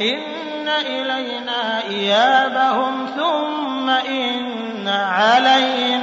إن إلينا إيابهم ثم إن علينا